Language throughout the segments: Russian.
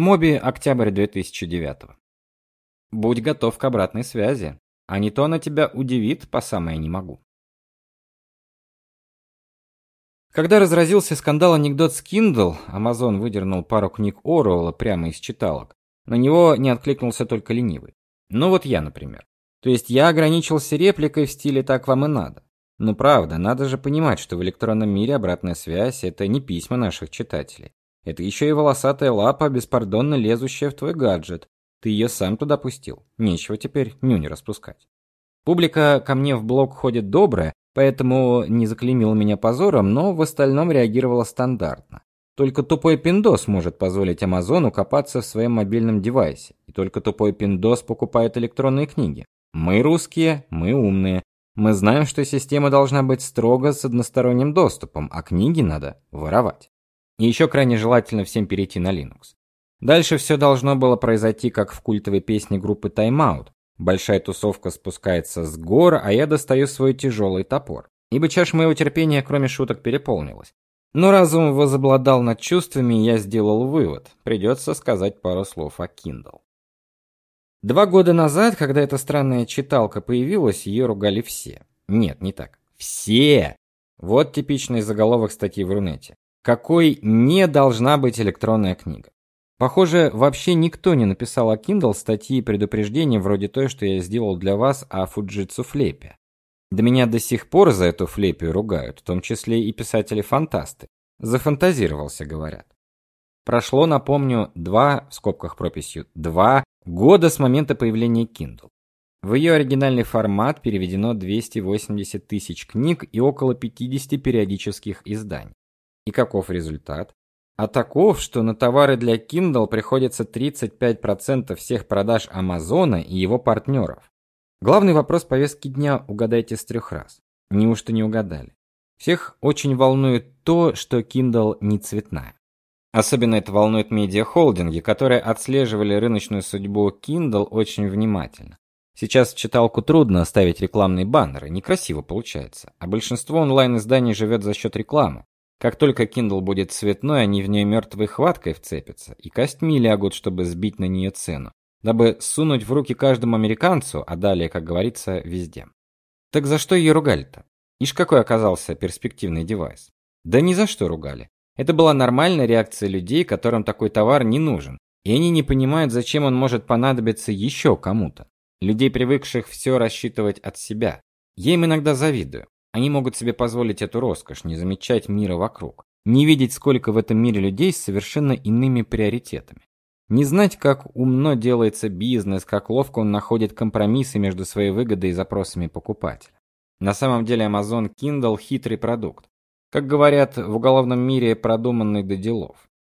Моби, октябрь 2009. Будь готов к обратной связи, а не то она тебя удивит по самое не могу. Когда разразился скандал анекдот с Kindle, Amazon выдернул пару книг Оруэлла прямо из читалок. На него не откликнулся только ленивый. Ну вот я, например. То есть я ограничился репликой в стиле так вам и надо. Но правда, надо же понимать, что в электронном мире обратная связь это не письма наших читателей. Это еще и волосатая лапа, беспардонно лезущая в твой гаджет, ты ее сам туда пустил. Нечего теперь нюни распускать. Публика ко мне в блог ходит добрая, поэтому не заклеймила меня позором, но в остальном реагировала стандартно. Только тупой пиндос может позволить Амазону копаться в своем мобильном девайсе, и только тупой пиндос покупает электронные книги. Мы русские, мы умные. Мы знаем, что система должна быть строго с односторонним доступом, а книги надо воровать. И еще крайне желательно всем перейти на Linux. Дальше все должно было произойти, как в культовой песне группы Time Out. Большая тусовка спускается с гор, а я достаю свой тяжелый топор. Ибо чаша моего терпения, кроме шуток, переполнилась. Но разум возобладал над чувствами, и я сделал вывод. Придется сказать пару слов о Kindle. Два года назад, когда эта странная читалка появилась, ее ругали все. Нет, не так. Все. Вот типичный заголовок статьи в Рунете. Какой не должна быть электронная книга? Похоже, вообще никто не написал о Kindle статьи и предупреждения вроде той, что я сделал для вас о Fujitsu флепе. Да меня до сих пор за эту флепию ругают, в том числе и писатели-фантасты. Зафантазировался, говорят. Прошло, напомню, два, в скобках прописью, два года с момента появления Kindle. В ее оригинальный формат переведено 280 тысяч книг и около 50 периодических изданий. И каков результат? а таков, что на товары для Kindle приходится 35% всех продаж Амазона и его партнеров. Главный вопрос повестки дня угадайте с трех раз. Неужто не угадали? Всех очень волнует то, что Kindle не цветная. Особенно это волнует медиахолдинги, которые отслеживали рыночную судьбу Kindle очень внимательно. Сейчас в читалку трудно оставить рекламные баннеры, некрасиво получается, а большинство онлайн-изданий живет за счет рекламы. Как только Kindle будет цветной, они в нее мертвой хваткой вцепятся и костьми лягут, чтобы сбить на нее цену, дабы сунуть в руки каждому американцу, а далее, как говорится, везде. Так за что ее ругали-то? Ишь какой оказался перспективный девайс. Да ни за что ругали. Это была нормальная реакция людей, которым такой товар не нужен, и они не понимают, зачем он может понадобиться еще кому-то. Людей, привыкших все рассчитывать от себя. Я им иногда завидую. Они могут себе позволить эту роскошь, не замечать мира вокруг, не видеть, сколько в этом мире людей с совершенно иными приоритетами. Не знать, как умно делается бизнес, как ловко он находит компромиссы между своей выгодой и запросами покупателя. На самом деле Amazon Kindle хитрый продукт. Как говорят, в уголовном мире продуманный до делов.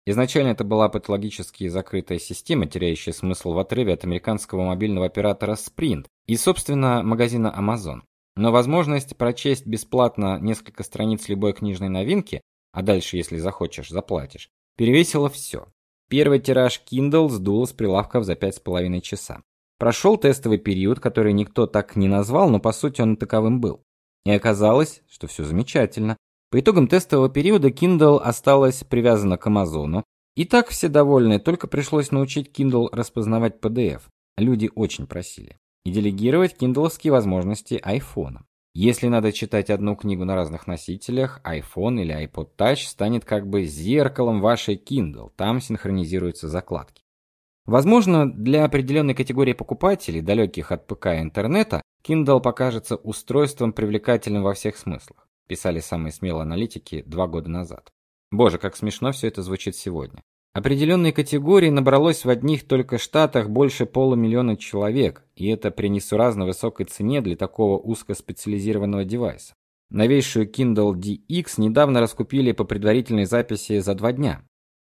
Изначально это была патологически закрытая система, теряющая смысл в отрыве от американского мобильного оператора Sprint и, собственно, магазина Amazon. Но возможность прочесть бесплатно несколько страниц любой книжной новинки, а дальше, если захочешь, заплатишь, перевесила все. Первый тираж Kindle сдуло с прилавков за пять с половиной часа. Прошел тестовый период, который никто так не назвал, но по сути он таковым был. И оказалось, что все замечательно. По итогам тестового периода Kindle осталась привязана к Амазону. И так все довольны, только пришлось научить Kindle распознавать PDF. Люди очень просили и делегировать киндловские возможности iPhone. Если надо читать одну книгу на разных носителях, iPhone или iPod Touch станет как бы зеркалом вашей Kindle, там синхронизируются закладки. Возможно, для определенной категории покупателей, далеких от ПК и интернета, Kindle покажется устройством привлекательным во всех смыслах, писали самые смелые аналитики два года назад. Боже, как смешно все это звучит сегодня. Определенной категории набралось в одних только штатах больше полумиллиона человек, и это при несуразно высокой цене для такого узкоспециализированного девайса. Новейшую Kindle DX недавно раскупили по предварительной записи за два дня.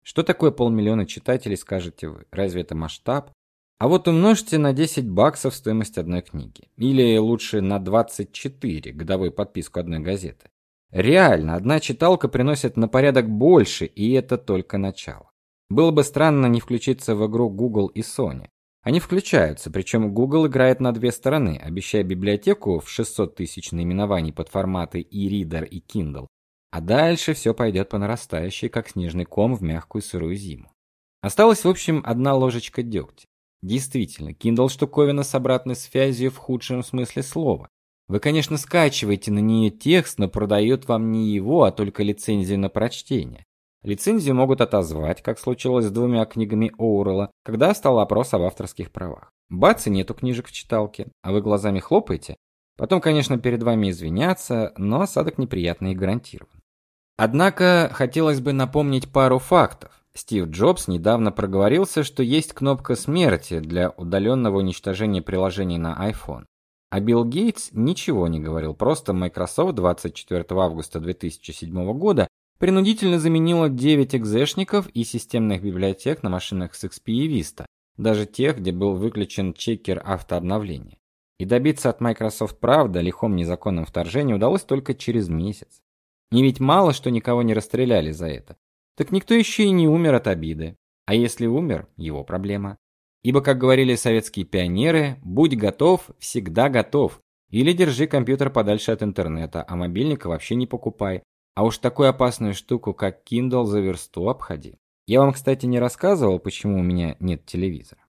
Что такое полмиллиона читателей, скажете вы? Разве это масштаб? А вот умножьте на 10 баксов стоимость одной книги, или лучше на 24 годовую подписку одной газеты. Реально, одна читалка приносит на порядок больше, и это только начало. Было бы странно не включиться в игру Google и Sony. Они включаются, причем Google играет на две стороны, обещая библиотеку в 600 тысяч наименований под форматы e-reader и Kindle. А дальше все пойдет по нарастающей, как снежный ком в мягкую сырую зиму. Осталась, в общем, одна ложечка дегтя. Действительно, Kindle штуковина с обратной связью в худшем смысле слова. Вы, конечно, скачиваете на нее текст, но продает вам не его, а только лицензию на прочтение. Лицензию могут отозвать, как случилось с двумя книгами Оуэлла, когда стал опрос об авторских правах. Бац, и нету книжек в читалке, а вы глазами хлопаете. Потом, конечно, перед вами извиняться, но осадок неприятный и гарантирован. Однако хотелось бы напомнить пару фактов. Стив Джобс недавно проговорился, что есть кнопка смерти для удаленного уничтожения приложений на iPhone. А Билл Гейтс ничего не говорил, просто Microsoft 24 августа 2007 года принудительно заменила 9 экзешников и системных библиотек на машинах с XP и Vista, даже тех, где был выключен чекер автообновления. И добиться от Microsoft правда лихом незаконном вторжении удалось только через месяц. Не ведь мало, что никого не расстреляли за это. Так никто еще и не умер от обиды. А если умер, его проблема. Ибо, как говорили советские пионеры, будь готов, всегда готов. Или держи компьютер подальше от интернета, а мобильника вообще не покупай. А уж такую опасную штуку, как Kindle, за версту обходи. Я вам, кстати, не рассказывал, почему у меня нет телевизора.